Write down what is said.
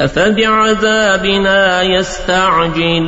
أفبعذابنا يستعجلون